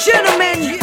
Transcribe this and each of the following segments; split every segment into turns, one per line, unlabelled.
gentlemen,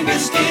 English